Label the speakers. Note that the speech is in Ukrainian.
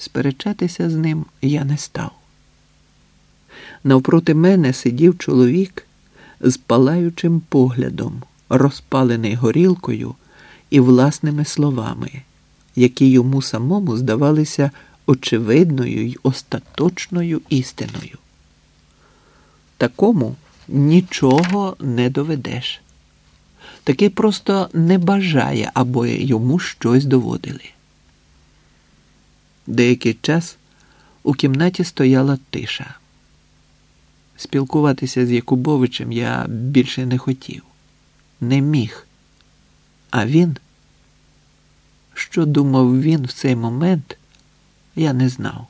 Speaker 1: Сперечатися з ним я не став. Навпроти мене сидів чоловік з палаючим поглядом, розпалений горілкою і власними словами, які йому самому здавалися очевидною й остаточною істиною. Такому нічого не доведеш. Такий просто не бажає, або йому щось доводили. Деякий час у кімнаті стояла тиша. Спілкуватися з Якубовичем я більше не хотів, не міг. А він, що думав він в цей момент, я не знав.